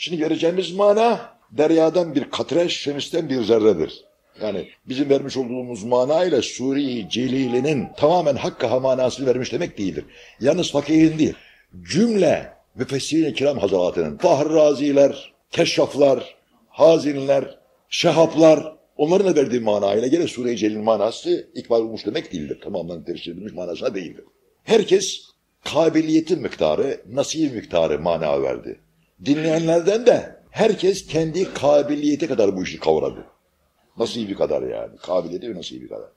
Şimdi vereceğimiz mana deryadan bir katre, şemisten bir zerredir. Yani bizim vermiş olduğumuz mana ile Suri Celili'nin tamamen hakka manasını vermiş demek değildir. Yalnız fakihin değil. Cümle müfessirin kiram hazaratının, Fahri Raziler, Keşşaflar, Hazinler, Şehaplar, onların da verdiği manayla gene Sure-i Celil'in manası ikbal olmuş demek değildir. Tamamen tercih edilmiş manasına değildir. Herkes kabiliyeti miktarı, nasip miktarı mana verdi. Dinleyenlerden de herkes kendi kabiliyeti kadar bu işi kavradı. Nasibi kadar yani. Kabiliyeti ve nasibi kadar.